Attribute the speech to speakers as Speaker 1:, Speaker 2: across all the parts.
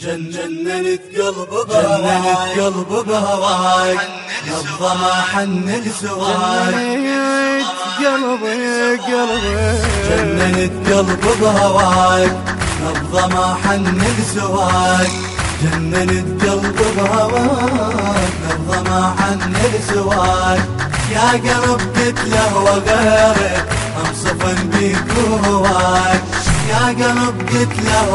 Speaker 1: جننت قلب بهواك قلب بهواك ما حن لسواك
Speaker 2: قلبي قلبي.
Speaker 1: جننت قلب بهواك ما حن لسواك جننت قلب بهواك ما حن لسواك يا قلب قلت له وغيرك امصفا بيك وهواك يا قلب قلت له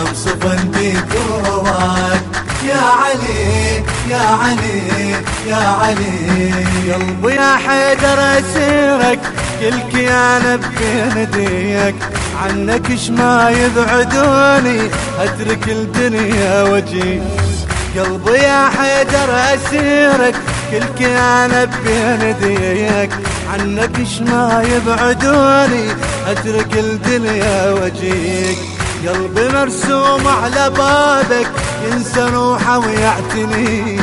Speaker 1: امصفا بيك وهواك يا علي يا علي يا علي.
Speaker 2: قلبي يا حيدر أسيرك. كل كيانه بيديك عنك اش ما يبعدوني أترك الدنيا وجي قلبي يا حيدر أسيرك. كل كيانه بيديك عنك اش ما يبعدوني أترك الدنيا وجيك قلبي مرسوم على بابك ينسى روحه ويعتني.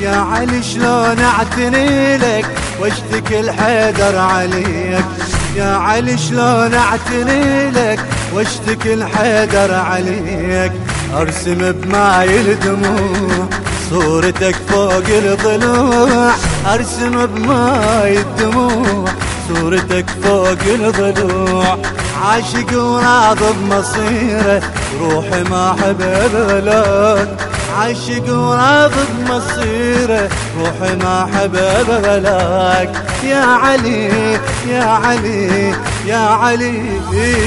Speaker 2: يا علي شلون اعتني لك؟ واشتكي الحيدر عليك. يا علي شلون اعتني لك؟ واشتكي الحيدر عليك. ارسم بماي الدموع صورتك فوق الضلوع. ارسم بماي الدموع صورتك فوق الضلوع. عاشق وراض بمصيره روحي ما حبب غلاك عاشق وراض بمصيره روحي ما حبب غلاك يا علي يا علي يا علي.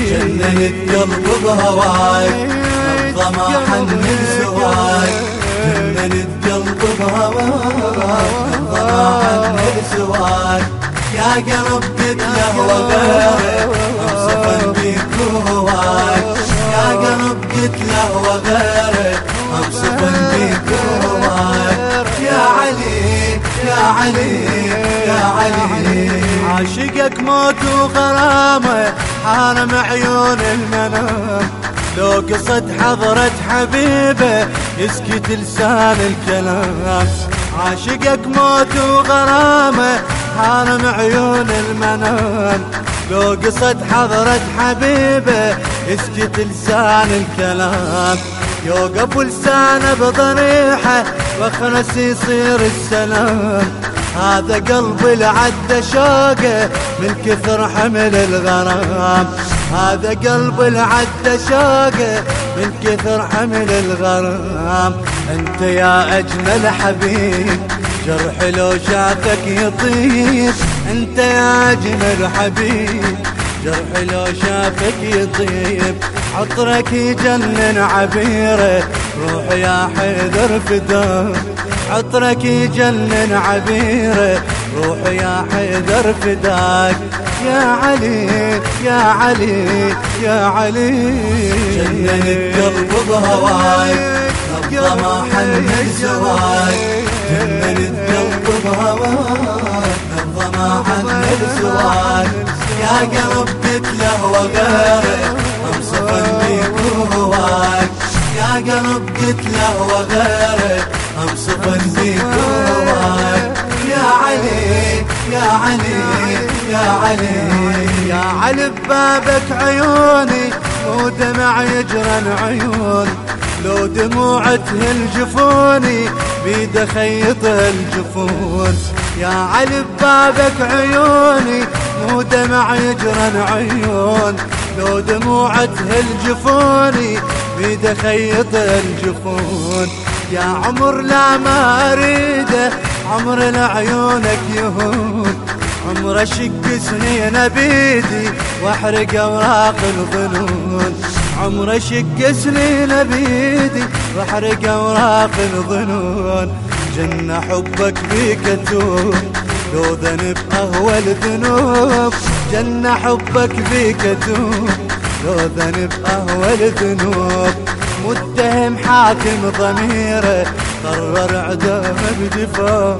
Speaker 1: جننت قلب بهواك نبض ما حن سواك. جننت قلب بهواك. يا قلب قد له وغيرك امصفا بيك وهواك يا قلب قد له وغيرك امصفا بيك وهواك يا علي يا علي يا علي
Speaker 2: عاشقك موت وغرامة حارم عيون المنام. لو قصد حضرة حبيبة يسكت لسان الكلام. عاشقك موت وغرامة حارم عيون المنام لو قصد حضرة حبيبة يسكت لسان الكلام. يوقف لسانه بضريحة وخنس يصير السلام. هذا قلبي العد شوقه من كثر حمل الغرام. هذا قلبي العد شوقه من كثر حمل الغرام. أنت يا أجمل حبيب جرح لو شافك يطيب أنت يا أجمل حبيب. جرح لو شافك يطيب عطرك يجنن عبيره. روح يا حيدر فداك عطرك يجنن عبيره. روح يا حيدر فداك. يا علي يا علي يا علي.
Speaker 1: جننت قلب بهواك نبض ما حن سواك جننت قلب بهواك نبض ما حن سواك يا قلب قلت له وغيرك امصفا بيك وهواك. يا قلب قلت له وغيرك امصفا بيك وهواك. يا علي يا علي يا علي
Speaker 2: يا علي ببابك عيوني ودمع يجرن عيون لو دموع تهل جفوني بيد خيط الجفون. يا علي ببابك عيوني مو دمع يجرن عيون لو دموع تهل جفوني بيد خيط الجفون. يا عمر لا ما أريده عمر لعيونك يهون. عمر أشق سنين بيدي وأحرق أوراق الظنون. عمر اشق سنين بيدي واحرق اوراق الظنون جنة حبك بيك اتوب لو ذنب اهوى الذنوب. جنة حبك بيك اتوب لو ذنب اهوى الذنوب. متهم حاكم ضميره قرر اعدامه بجفاه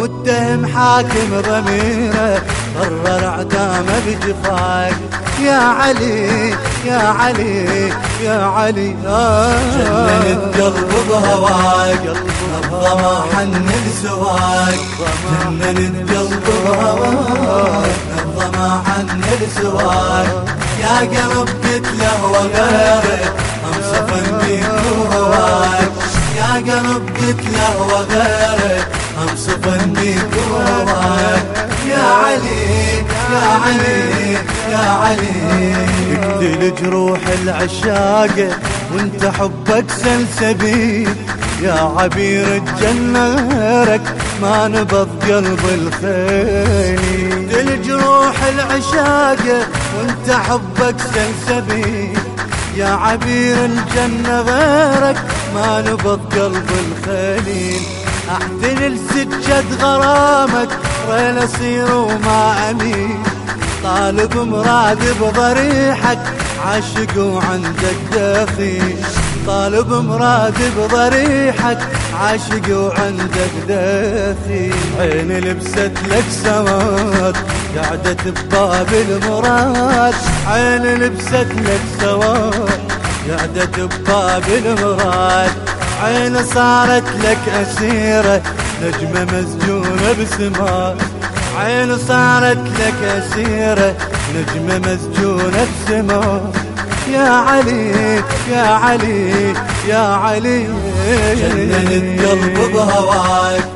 Speaker 2: متهم حاكم ضميره قرر اعدامه بجفاك يا علي يا علي يا علي.
Speaker 1: جننت قلب بهواك نبض ما حن سواك جننت قلب بهواك نبض ما حن سواك يا قلب تتلهوى غيرك امس فنديك وراك.
Speaker 2: يا علي يا علي يا علي. اقتل جروح العشاق وانت حبك سلسبيل. يا عبير الجنة غيرك ما نبض قلب الخيل. للجروح العشاقة وانت حبك سلسبيل. يا عبير الجنة غيرك ما نبض قلب الخليل. احتل سجد غرامك وين أصير وما امين طالب مراد بضريحك عاشق وعندك دخيل طالب مراد بضريحك عاشق وعندك دخيل عين لبست لك سواد قعدت بباب المراد. عين لبست لك سواد قعدت بباب المراد. عين صارت لك أسيرة نجمة مسجونة بسماء عين صارت لك أسيرة نجمة مسجونة بسماء يا علي يا علي يا علي.
Speaker 1: جنن القلب بهواك.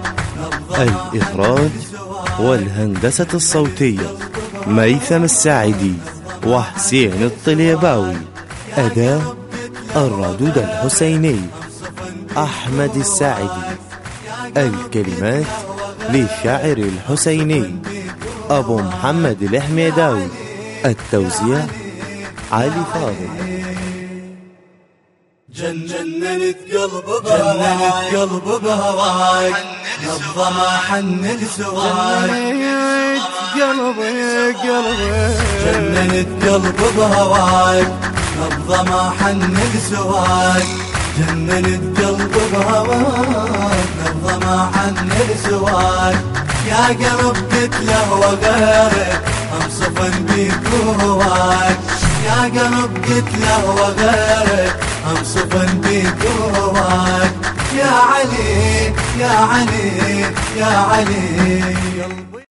Speaker 3: الإخراج والهندسة الصوتية ميثم الساعدي وحسين الطليباوي. أداء الردود الحسيني أحمد الساعدي. الكلمات للشاعر الحسيني أبو محمد الحميداوي التوزيع علي فاضل.
Speaker 1: جننت قلب جننت قلب بهواك نبضة ما حن لسواك
Speaker 2: قلبي قلبي
Speaker 1: جننت قلب بهواك نبضة ما حن لسواك جننت قلب بهواك نبضة ما حن لسواك يا قلب قلت له وغيره هم بيك وهواك يا قلب قلت له وغيره هم بيك وهواك يا علي يا علي يا علي